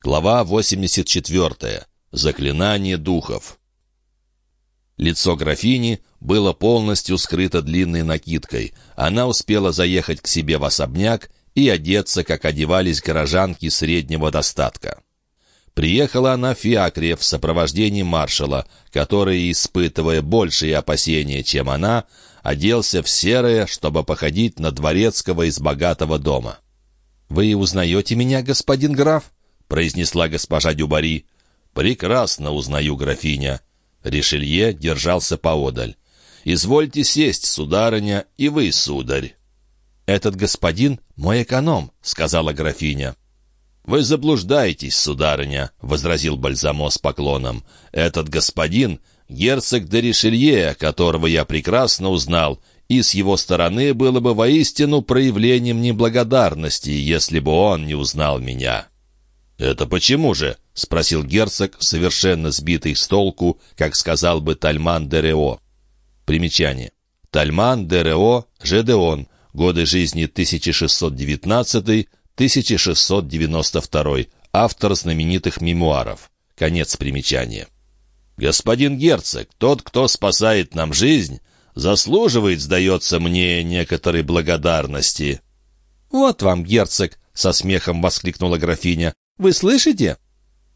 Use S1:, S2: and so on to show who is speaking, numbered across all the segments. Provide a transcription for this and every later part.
S1: Глава 84. Заклинание духов. Лицо графини было полностью скрыто длинной накидкой. Она успела заехать к себе в особняк и одеться, как одевались горожанки среднего достатка. Приехала она в Фиакре в сопровождении маршала, который, испытывая большие опасения, чем она, оделся в серое, чтобы походить на дворецкого из богатого дома. «Вы узнаете меня, господин граф?» — произнесла госпожа Дюбари. «Прекрасно узнаю, графиня». Ришелье держался поодаль. «Извольте сесть, сударыня, и вы, сударь». «Этот господин — мой эконом», — сказала графиня. «Вы заблуждаетесь, сударыня», — возразил Бальзамо с поклоном. «Этот господин — герцог де Ришелье, которого я прекрасно узнал, и с его стороны было бы воистину проявлением неблагодарности, если бы он не узнал меня». «Это почему же?» — спросил герцог, совершенно сбитый с толку, как сказал бы Тальман де Рео. Примечание. Тальман де Рео, Жедеон, годы жизни 1619-1692, автор знаменитых мемуаров. Конец примечания. «Господин герцог, тот, кто спасает нам жизнь, заслуживает, сдается мне, некоторой благодарности».
S2: «Вот вам, герцог!» — со смехом воскликнула графиня. Вы слышите?»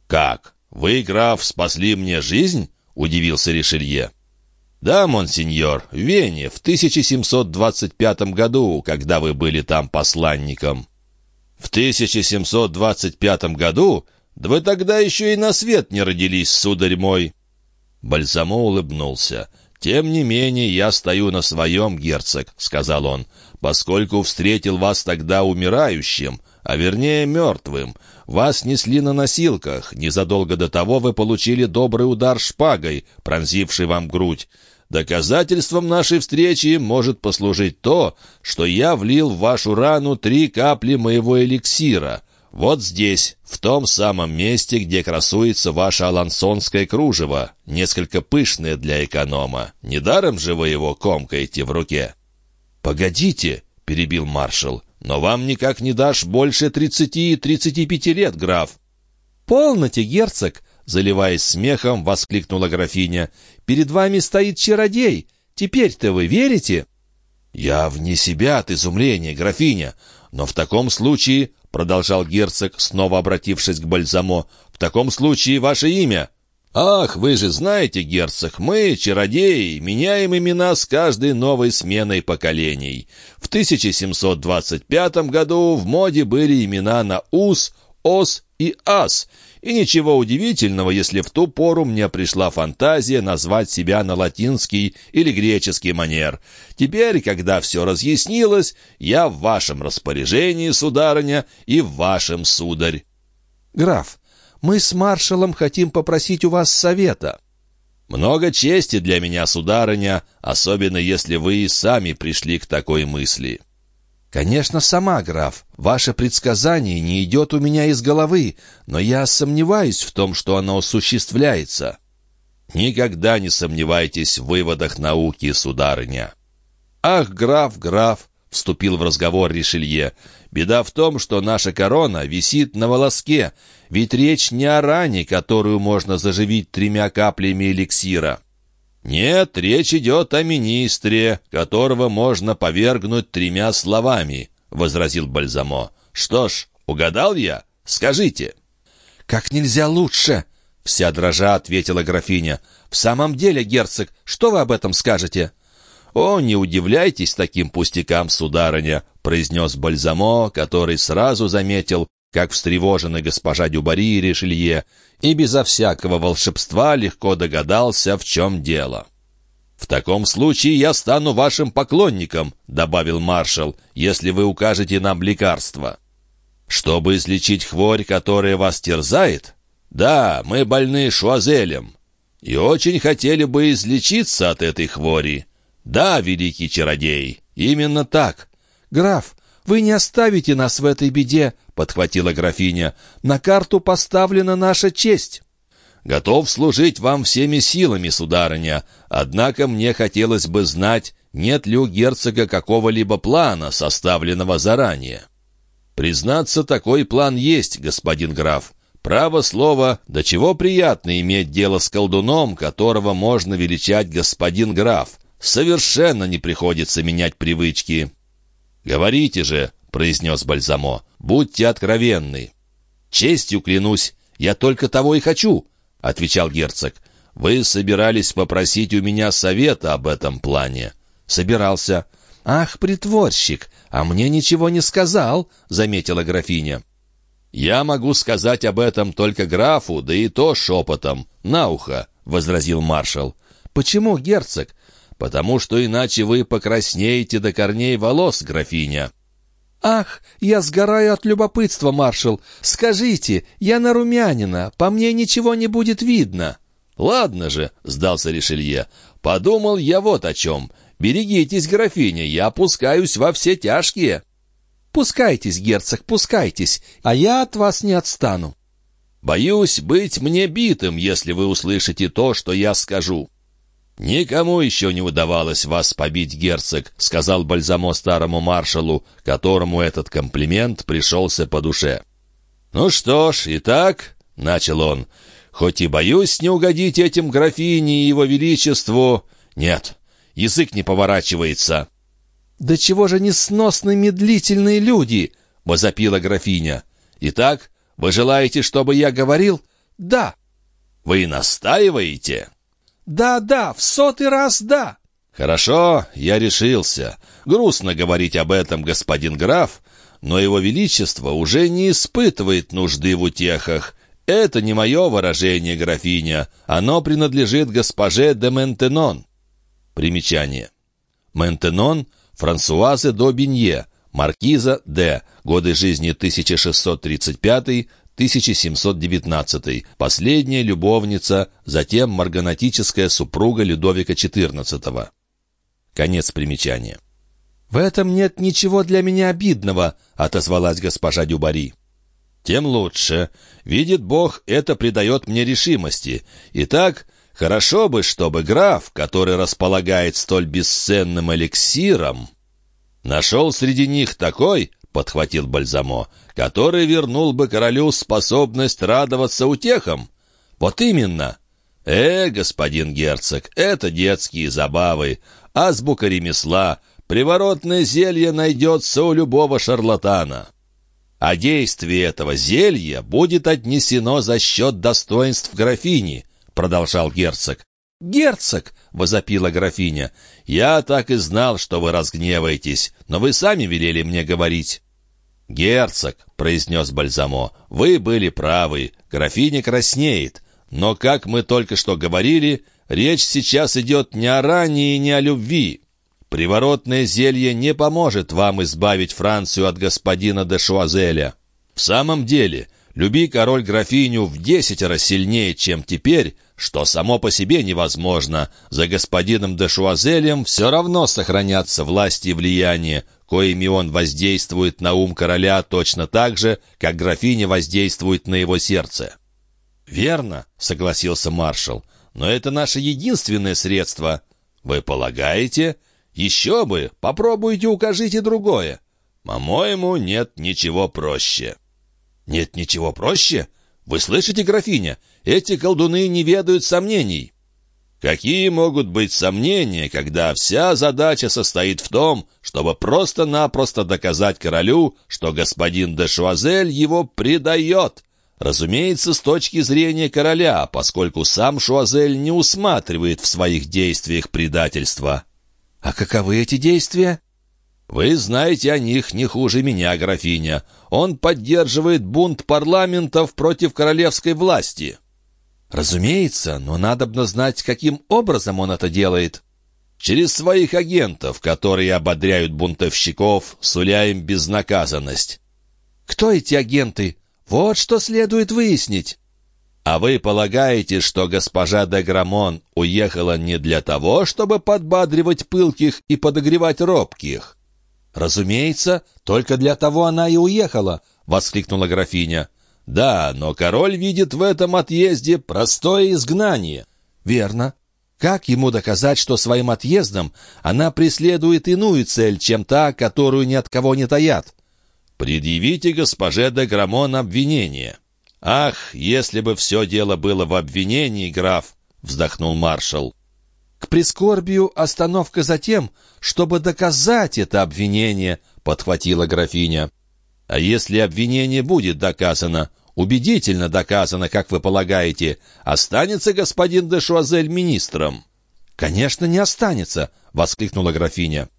S1: «Как? Вы, граф, спасли мне жизнь?» — удивился Ришелье. «Да, монсеньор, в Вене, в 1725 году, когда вы были там посланником». «В 1725 году? Да вы тогда еще и на свет не родились, сударь мой!» Бальзамо улыбнулся. «Тем не менее, я стою на своем, герцог», — сказал он, «поскольку встретил вас тогда умирающим, а вернее мертвым. Вас несли на носилках. Незадолго до того вы получили добрый удар шпагой, пронзивший вам грудь. Доказательством нашей встречи может послужить то, что я влил в вашу рану три капли моего эликсира. Вот здесь, в том самом месте, где красуется ваше алансонское кружево, несколько пышное для эконома. Недаром же вы его комкаете в руке. «Погодите», — перебил маршал, но вам никак не дашь больше тридцати-тридцати пяти лет, граф».
S2: «Полноте, герцог!» — заливаясь смехом, воскликнула графиня. «Перед вами стоит чародей. Теперь-то вы верите?»
S1: «Я вне себя от изумления, графиня. Но в таком случае, — продолжал герцог, снова обратившись к Бальзамо, — в таком случае ваше имя?» «Ах, вы же знаете, герцог, мы, чародеи, меняем имена с каждой новой сменой поколений. В 1725 году в моде были имена на «ус», «ос» и «ас», и ничего удивительного, если в ту пору мне пришла фантазия назвать себя на латинский или греческий манер. Теперь, когда все разъяснилось, я в вашем распоряжении, сударыня, и в вашем, сударь.
S2: «Граф, мы с маршалом хотим попросить у вас совета».
S1: «Много чести для меня, сударыня, особенно если вы и сами пришли к такой мысли».
S2: «Конечно, сама, граф. Ваше предсказание не идет у меня из головы, но я сомневаюсь в том, что оно осуществляется».
S1: «Никогда не сомневайтесь в выводах науки, сударыня». «Ах, граф, граф!» — вступил в разговор Ришелье. «Беда в том, что наша корона висит на волоске, ведь речь не о ране, которую можно заживить тремя каплями эликсира. Нет, речь идет о министре, которого можно повергнуть тремя словами, — возразил Бальзамо. Что ж, угадал я? Скажите.
S2: Как нельзя лучше, — вся дрожа ответила графиня. В самом деле, герцог, что вы об этом скажете?
S1: «О, не удивляйтесь таким пустякам, сударыня», — произнес Бальзамо, который сразу заметил, как встревожены госпожа Дюбари и Ришелье, и безо всякого волшебства легко догадался, в чем дело. «В таком случае я стану вашим поклонником», — добавил маршал, «если вы укажете нам лекарство». «Чтобы излечить хворь, которая вас терзает?» «Да, мы больны шуазелем и очень хотели бы излечиться от этой хвори». «Да, великий чародей, именно так».
S2: «Граф, вы не оставите нас в этой беде», — подхватила графиня. «На карту поставлена наша честь».
S1: «Готов служить вам всеми силами, сударыня. Однако мне хотелось бы знать, нет ли у герцога какого-либо плана, составленного заранее». «Признаться, такой план есть, господин граф. Право слово, до чего приятно иметь дело с колдуном, которого можно величать господин граф. Совершенно не приходится менять привычки. «Говорите же», — произнес Бальзамо, — «будьте откровенны». «Честью клянусь, я только того и хочу», — отвечал герцог. «Вы собирались попросить у меня совета об этом плане?»
S2: «Собирался». «Ах, притворщик, а мне ничего не сказал», — заметила графиня.
S1: «Я могу сказать об этом только графу, да и то шепотом, на ухо», — возразил маршал.
S2: «Почему, герцог?»
S1: «Потому что иначе вы покраснеете до корней волос, графиня».
S2: «Ах, я сгораю от любопытства, маршал! Скажите, я на румянина, по мне ничего не будет видно!»
S1: «Ладно же», — сдался Ришелье, — «подумал я вот о чем. Берегитесь, графиня, я опускаюсь во все тяжкие».
S2: «Пускайтесь, герцог, пускайтесь, а я от вас не отстану».
S1: «Боюсь быть мне битым, если вы услышите то, что я скажу». «Никому еще не удавалось вас побить, герцог», — сказал Бальзамо старому маршалу, которому этот комплимент пришелся по душе. «Ну что ж, итак», — начал он, — «хоть и боюсь не угодить этим графине и его величеству...» «Нет, язык не поворачивается».
S2: «Да чего же несносны медлительные люди!»
S1: — возопила графиня. «Итак, вы желаете, чтобы я говорил?»
S2: «Да».
S1: «Вы настаиваете?»
S2: «Да, да, в сотый раз да».
S1: «Хорошо, я решился. Грустно говорить об этом, господин граф, но его величество уже не испытывает нужды в утехах. Это не мое выражение, графиня. Оно принадлежит госпоже де Ментенон». Примечание. Ментенон — Франсуазе Добинье, маркиза Д. Годы жизни 1635-1719. Последняя любовница, затем марганатическая супруга Людовика XIV. Конец примечания.
S2: «В этом нет ничего для меня обидного», — отозвалась госпожа Дюбари.
S1: «Тем лучше. Видит Бог, это придает мне решимости. Итак, Хорошо бы, чтобы граф, который располагает столь бесценным эликсиром, нашел среди них такой, — подхватил Бальзамо, — который вернул бы королю способность радоваться утехам. Вот именно. Э, господин герцог, это детские забавы, азбука ремесла, приворотное зелье найдется у любого шарлатана. А действие этого зелья будет отнесено за счет достоинств графини — продолжал герцог. «Герцог!» — возопила графиня. «Я так и знал, что вы разгневаетесь, но вы сами велели мне говорить». «Герцог!» — произнес Бальзамо. «Вы были правы. Графиня краснеет. Но, как мы только что говорили, речь сейчас идет не о ранее и не о любви. Приворотное зелье не поможет вам избавить Францию от господина де Шуазеля. В самом деле, Люби король графиню в десятеро сильнее, чем теперь, что само по себе невозможно. За господином де Шуазелем все равно сохранятся власть и влияние, коими он воздействует на ум короля точно так же, как графиня воздействует на его сердце. «Верно», — согласился маршал, — «но это наше единственное средство». «Вы полагаете?» «Еще бы! Попробуйте, укажите другое». «По-моему, нет ничего проще». «Нет ничего проще? Вы слышите, графиня? Эти колдуны не ведают сомнений». Какие могут быть сомнения, когда вся задача состоит в том, чтобы просто-напросто доказать королю, что господин де Шуазель его предает? Разумеется, с точки зрения короля, поскольку сам Шуазель не усматривает в своих действиях предательства.
S2: А каковы эти действия?
S1: Вы знаете о них не хуже меня, графиня. Он поддерживает бунт парламентов против королевской власти».
S2: «Разумеется, но надо знать, каким образом он это делает».
S1: «Через своих агентов, которые ободряют бунтовщиков, суля им безнаказанность».
S2: «Кто эти агенты? Вот что следует выяснить».
S1: «А вы полагаете, что госпожа де Грамон уехала не для того, чтобы подбадривать пылких и подогревать робких?»
S2: «Разумеется, только для того она и уехала», — воскликнула графиня.
S1: «Да, но король видит в этом отъезде простое изгнание».
S2: «Верно. Как ему доказать, что своим отъездом она преследует иную цель, чем та, которую ни от кого не таят?»
S1: «Предъявите госпоже де Грамон обвинение». «Ах, если бы все дело было в обвинении, граф!» — вздохнул маршал.
S2: «К прискорбию остановка за тем, чтобы доказать это обвинение», — подхватила графиня.
S1: «А если обвинение будет доказано, убедительно доказано, как вы полагаете, останется господин де Шуазель министром?»
S2: «Конечно, не останется», — воскликнула графиня.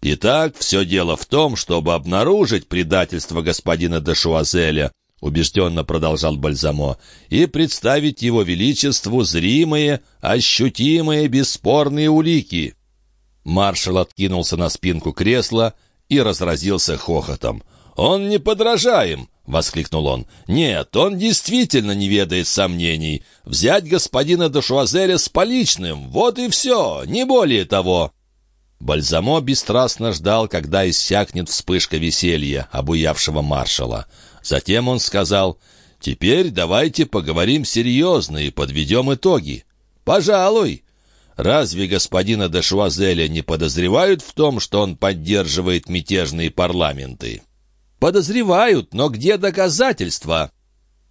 S1: «Итак, все дело в том, чтобы обнаружить предательство господина де Шуазеля, — убежденно продолжал Бальзамо, — «и представить его величеству зримые, ощутимые, бесспорные улики». Маршал откинулся на спинку кресла и разразился хохотом. «Он не подражаем!» — воскликнул он. «Нет, он действительно не ведает сомнений. Взять господина Дашуазеля с поличным — вот и все, не более того». Бальзамо бесстрастно ждал, когда иссякнет вспышка веселья, обуявшего маршала. Затем он сказал, «Теперь давайте поговорим серьезно и подведем итоги». «Пожалуй». Разве господина де Шуазеля не подозревают в том, что он поддерживает мятежные парламенты? Подозревают, но где доказательства?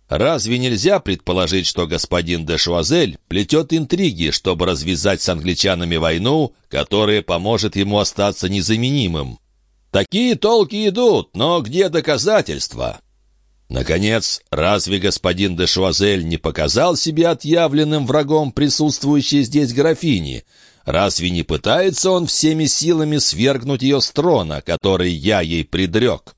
S1: Разве нельзя предположить, что господин де Шуазель плетет интриги, чтобы развязать с англичанами войну, которая поможет ему остаться незаменимым? Такие толки идут, но где доказательства? Наконец, разве господин де Шуазель не показал себя отъявленным врагом присутствующей здесь графини? Разве не пытается он всеми силами свергнуть ее с трона, который я ей предрек?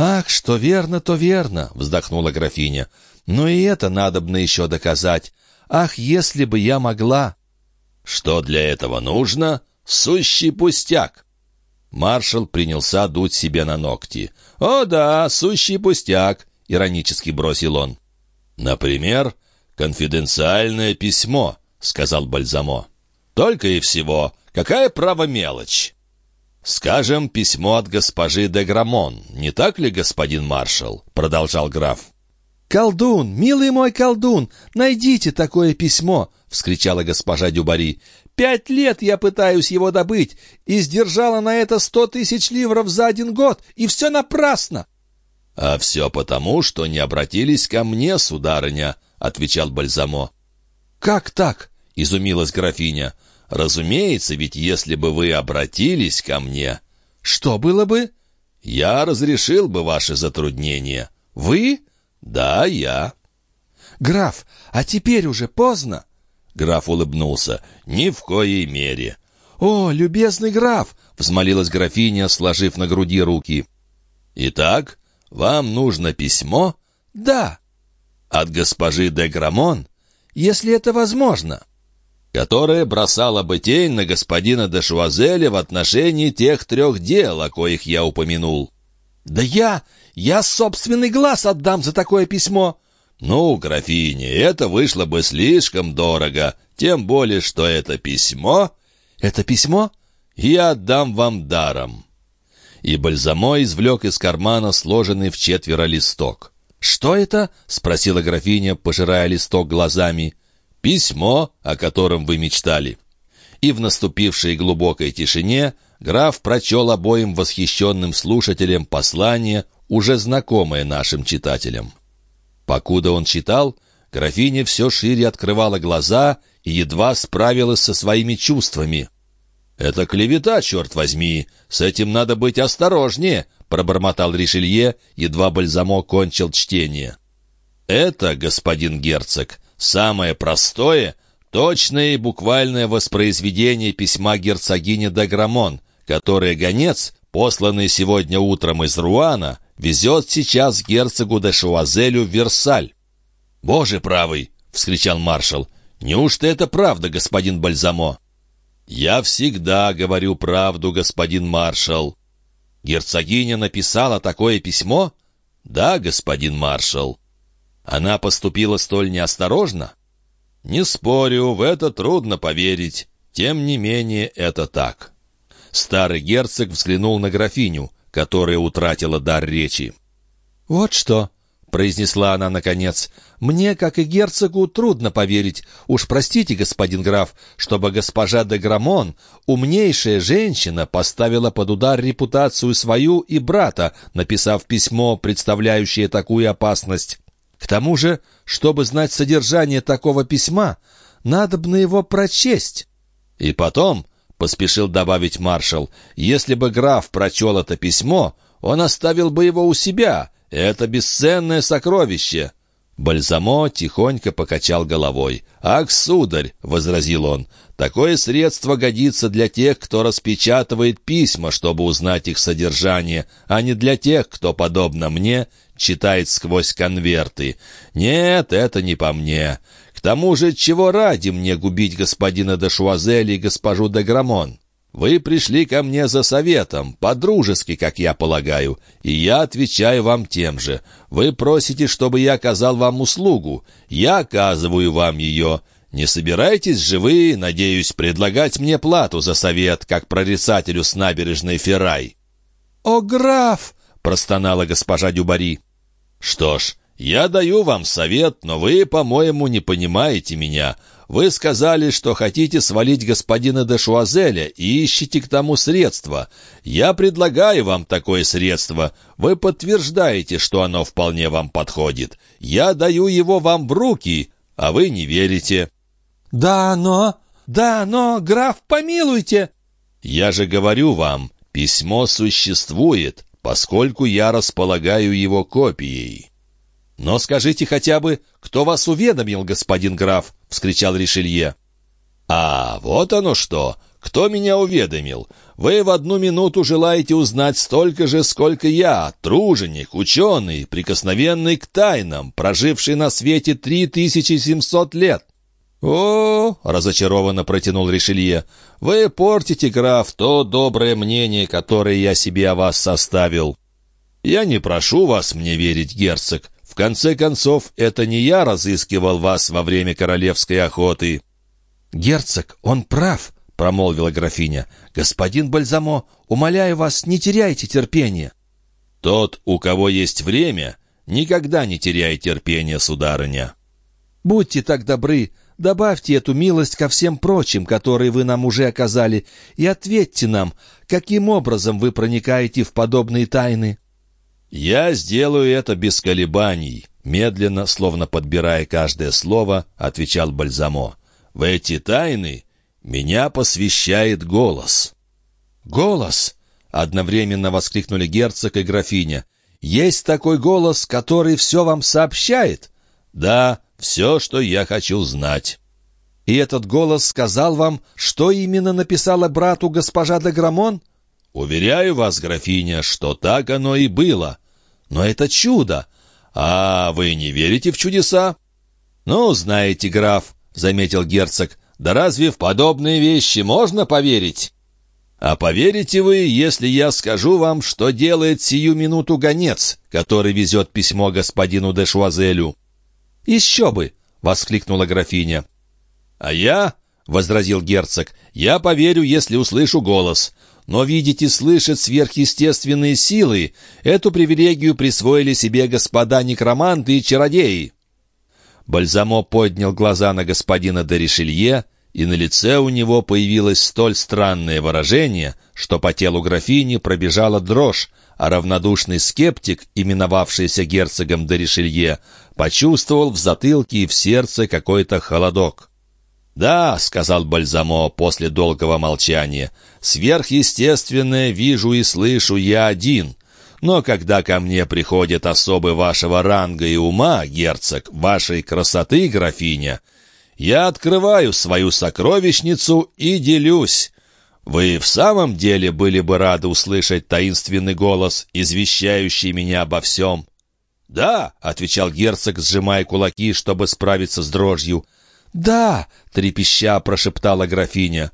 S2: «Ах, что верно, то верно!» — вздохнула графиня. «Но и это надобно еще доказать. Ах, если бы я могла!»
S1: «Что для этого нужно? Сущий пустяк!» Маршал принялся дуть себе на ногти. «О да, сущий пустяк. — иронически бросил он. «Например, конфиденциальное письмо», — сказал Бальзамо. «Только и всего. Какая право мелочь?» «Скажем, письмо от госпожи де Грамон, не так ли, господин маршал?» — продолжал граф.
S2: «Колдун, милый мой колдун, найдите такое письмо!» — вскричала госпожа Дюбари. «Пять лет я пытаюсь его добыть и сдержала на это сто тысяч ливров за один год, и все напрасно!»
S1: «А все потому, что не обратились ко мне, сударыня», — отвечал Бальзамо.
S2: «Как так?»
S1: — изумилась графиня. «Разумеется, ведь если бы вы обратились ко мне...»
S2: «Что было бы?»
S1: «Я разрешил бы ваши затруднения».
S2: «Вы?»
S1: «Да, я».
S2: «Граф, а теперь уже поздно?»
S1: Граф улыбнулся. «Ни в коей мере».
S2: «О, любезный граф!» — взмолилась графиня, сложив на груди руки.
S1: «Итак, «Вам нужно письмо?»
S2: «Да».
S1: «От госпожи де Грамон?»
S2: «Если это возможно».
S1: «Которая бросала бы тень на господина де Шуазеля в отношении тех трех дел, о коих я упомянул».
S2: «Да я... я собственный глаз отдам за такое письмо».
S1: «Ну, графиня, это вышло бы слишком дорого, тем более, что это письмо...»
S2: «Это письмо?»
S1: «Я отдам вам даром» и Бальзамо извлек из кармана сложенный в четверо листок.
S2: «Что это?»
S1: — спросила графиня, пожирая листок глазами. «Письмо, о котором вы мечтали». И в наступившей глубокой тишине граф прочел обоим восхищенным слушателям послание, уже знакомое нашим читателям. Покуда он читал, графиня все шире открывала глаза и едва справилась со своими чувствами. «Это клевета, черт возьми! С этим надо быть осторожнее!» — пробормотал Ришелье, едва Бальзамо кончил чтение. «Это, господин герцог, самое простое, точное и буквальное воспроизведение письма герцогини де Грамон, которое гонец, посланный сегодня утром из Руана, везет сейчас герцогу де Шуазелю в Версаль». «Боже правый!» — вскричал маршал. «Неужто это правда, господин Бальзамо?» «Я всегда говорю правду, господин маршал». «Герцогиня написала такое письмо?» «Да, господин маршал». «Она поступила столь неосторожно?» «Не спорю, в это трудно поверить. Тем не менее, это так». Старый герцог взглянул на графиню, которая утратила дар речи.
S2: «Вот что», — произнесла она наконец. «Мне, как и герцогу, трудно поверить. Уж простите, господин граф, чтобы госпожа де Грамон, умнейшая женщина, поставила под удар репутацию свою и брата, написав письмо, представляющее такую опасность. К тому же, чтобы знать содержание такого письма, надо бы на его прочесть.
S1: И потом, — поспешил добавить маршал, — если бы граф прочел это письмо, он оставил бы его у себя. Это бесценное сокровище. Бальзамо тихонько покачал головой. «Ах, сударь!» — возразил он. «Такое средство годится для тех, кто распечатывает письма, чтобы узнать их содержание, а не для тех, кто, подобно мне, читает сквозь конверты. Нет, это не по мне. К тому же, чего ради мне губить господина де Шуазель и госпожу де Грамон?» Вы пришли ко мне за советом, по-дружески, как я полагаю, и я отвечаю вам тем же. Вы просите, чтобы я оказал вам услугу. Я оказываю вам ее. Не собираетесь же вы, надеюсь, предлагать мне плату за совет, как прорицателю с набережной Феррай?»
S2: «О, граф!»
S1: — простонала госпожа Дюбари. «Что ж, я даю вам совет, но вы, по-моему, не понимаете меня. Вы сказали, что хотите свалить господина де Шуазеля и ищете к тому средства. Я предлагаю вам такое средство. Вы подтверждаете, что оно вполне вам подходит. Я даю его вам в руки, а вы не верите».
S2: «Да, но... Да, но, граф, помилуйте!»
S1: «Я же говорю вам, письмо существует, поскольку я располагаю его копией».
S2: «Но скажите хотя бы, кто вас уведомил, господин граф?» — вскричал Ришелье.
S1: «А, вот оно что! Кто меня уведомил? Вы в одну минуту желаете узнать столько же, сколько я, труженик, ученый, прикосновенный к тайнам, проживший на свете три тысячи семьсот лет». «О, — разочарованно протянул Ришелье, — вы портите, граф, то доброе мнение, которое я себе о вас составил». «Я не прошу вас мне верить, герцог конце концов, это не я разыскивал вас во время королевской охоты».
S2: «Герцог, он прав», — промолвила графиня. «Господин Бальзамо, умоляю вас, не теряйте терпения».
S1: «Тот, у кого есть время, никогда не теряет терпения, сударыня».
S2: «Будьте так добры, добавьте эту милость ко всем прочим, которые вы нам уже оказали, и ответьте нам, каким образом вы проникаете в подобные тайны».
S1: «Я сделаю это без колебаний», — медленно, словно подбирая каждое слово, отвечал Бальзамо. «В эти тайны меня посвящает голос».
S2: «Голос!» — одновременно воскликнули герцог и графиня. «Есть такой голос, который все вам сообщает?»
S1: «Да, все, что я хочу знать».
S2: «И этот голос сказал вам, что именно написала брату госпожа де Грамон?»
S1: «Уверяю вас, графиня, что так оно и было. Но это чудо! А вы не верите в чудеса?» «Ну, знаете, граф», — заметил герцог, — «да разве в подобные вещи можно поверить?» «А поверите вы, если я скажу вам, что делает сию минуту гонец, который везет письмо господину де Шуазелю?»
S2: «Еще бы!» — воскликнула графиня.
S1: «А я, — возразил герцог, — я поверю, если услышу голос. Но видеть и слышать сверхъестественные силы — эту привилегию присвоили себе господа некроманты и чародеи. Бальзамо поднял глаза на господина де Ришелье, и на лице у него появилось столь странное выражение, что по телу графини пробежала дрожь, а равнодушный скептик, именовавшийся герцогом де Ришелье, почувствовал в затылке и в сердце какой-то холодок. «Да», — сказал Бальзамо после долгого молчания, — «сверхъестественное вижу и слышу я один. Но когда ко мне приходят особы вашего ранга и ума, герцог, вашей красоты, графиня, я открываю свою сокровищницу и делюсь». «Вы в самом деле были бы рады услышать таинственный голос, извещающий меня обо всем?» «Да», — отвечал герцог, сжимая кулаки, чтобы справиться с дрожью, —
S2: «Да!» — трепеща прошептала графиня.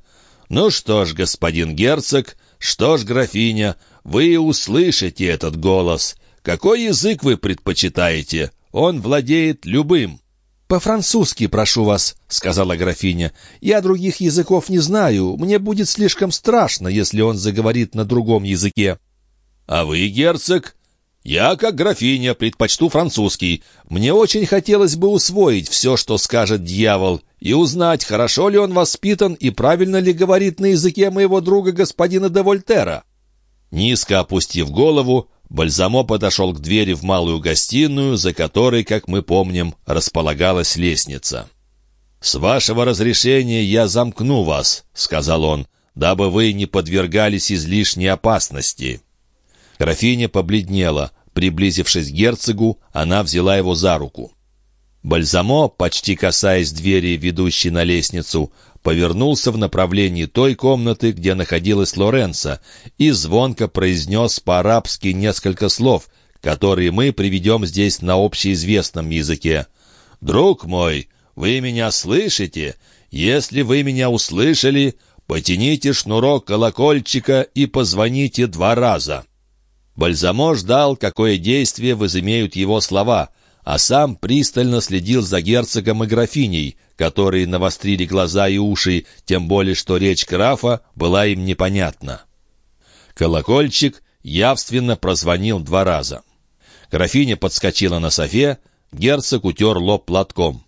S1: «Ну что ж, господин герцог, что ж, графиня, вы услышите этот голос. Какой язык вы предпочитаете? Он владеет любым».
S2: «По-французски, прошу вас», — сказала графиня. «Я других языков не знаю. Мне будет слишком страшно, если он заговорит на другом языке».
S1: «А вы, герцог?» «Я, как графиня, предпочту французский.
S2: Мне очень хотелось бы усвоить все, что скажет дьявол, и узнать, хорошо ли он воспитан и правильно ли говорит на языке моего друга господина де Вольтера».
S1: Низко опустив голову, Бальзамо подошел к двери в малую гостиную, за которой, как мы помним, располагалась лестница. «С вашего разрешения я замкну вас», — сказал он, «дабы вы не подвергались излишней опасности». Графиня побледнела. Приблизившись к герцогу, она взяла его за руку. Бальзамо, почти касаясь двери, ведущей на лестницу, повернулся в направлении той комнаты, где находилась Лоренца, и звонко произнес по-арабски несколько слов, которые мы приведем здесь на общеизвестном языке. «Друг мой, вы меня слышите? Если вы меня услышали, потяните шнурок колокольчика и позвоните два раза». Бальзамо ждал, какое действие возымеют его слова, а сам пристально следил за герцогом и графиней, которые навострили глаза и уши, тем более что речь графа была им непонятна. Колокольчик явственно прозвонил два раза. Графиня подскочила на софе, герцог утер лоб платком.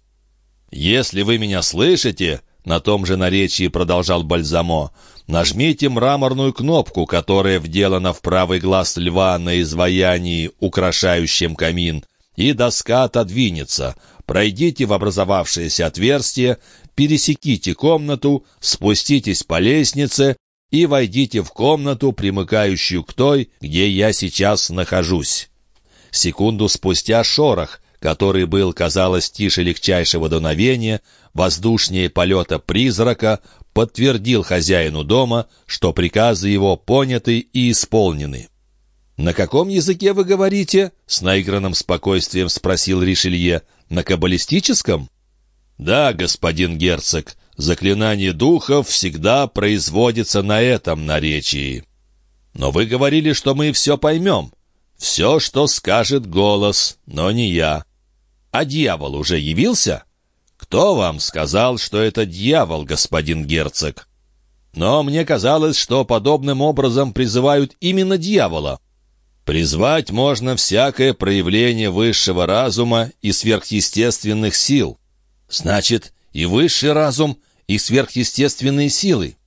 S1: «Если вы меня слышите, на том же наречии продолжал Бальзамо. «Нажмите мраморную кнопку, которая вделана в правый глаз льва на изваянии, украшающем камин, и доска отодвинется. Пройдите в образовавшееся отверстие, пересеките комнату, спуститесь по лестнице и войдите в комнату, примыкающую к той, где я сейчас нахожусь». Секунду спустя шорох, который был, казалось, тише легчайшего дуновения, воздушнее полета призрака, подтвердил хозяину дома, что приказы его поняты и исполнены. «На каком языке вы говорите?» — с наигранным спокойствием спросил Ришелье. «На каббалистическом?» «Да, господин герцог, заклинание духов всегда производится на этом наречии. Но вы говорили, что мы все поймем. Все, что скажет голос, но не я. А дьявол уже явился?» «Кто вам сказал, что это дьявол, господин герцог?» «Но мне казалось, что подобным образом призывают именно дьявола». «Призвать можно всякое проявление высшего разума и сверхъестественных сил». «Значит, и высший разум, и сверхъестественные силы».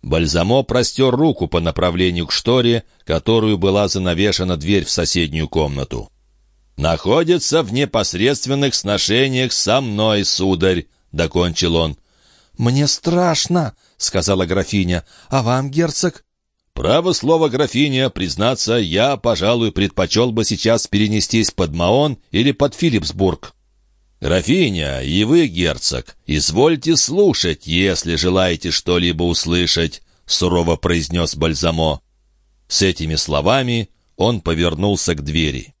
S1: Бальзамо простер руку по направлению к шторе, которую была занавешена дверь в соседнюю комнату находится в непосредственных сношениях со мной, сударь», — докончил он.
S2: «Мне страшно», — сказала графиня. «А вам, герцог?»
S1: «Право слово, графиня, признаться, я, пожалуй, предпочел бы сейчас перенестись под Маон или под Филипсбург». «Графиня, и вы, герцог, извольте слушать, если желаете что-либо услышать», — сурово произнес Бальзамо. С этими словами он повернулся к двери.